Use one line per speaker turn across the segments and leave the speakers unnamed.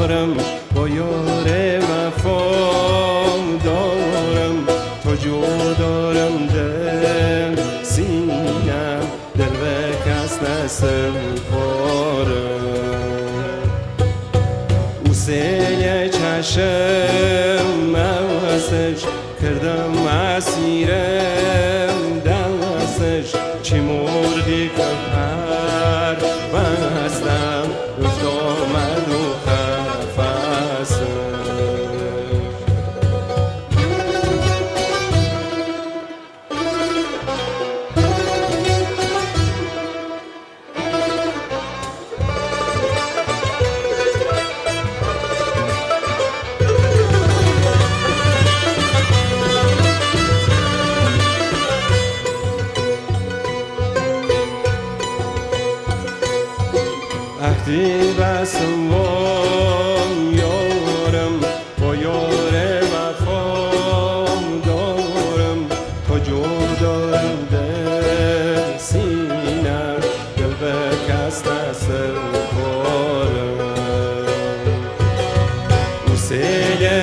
یارم با یار وفام دارم تا جو دارم دل سینم دل به کس نسم پارم او سیل چشم موزش کردم اسیرم دستش چی مرغی که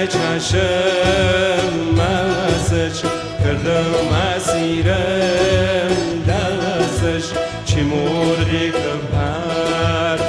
چشم مزش کردم اسیرم دستش چی مرغی که پر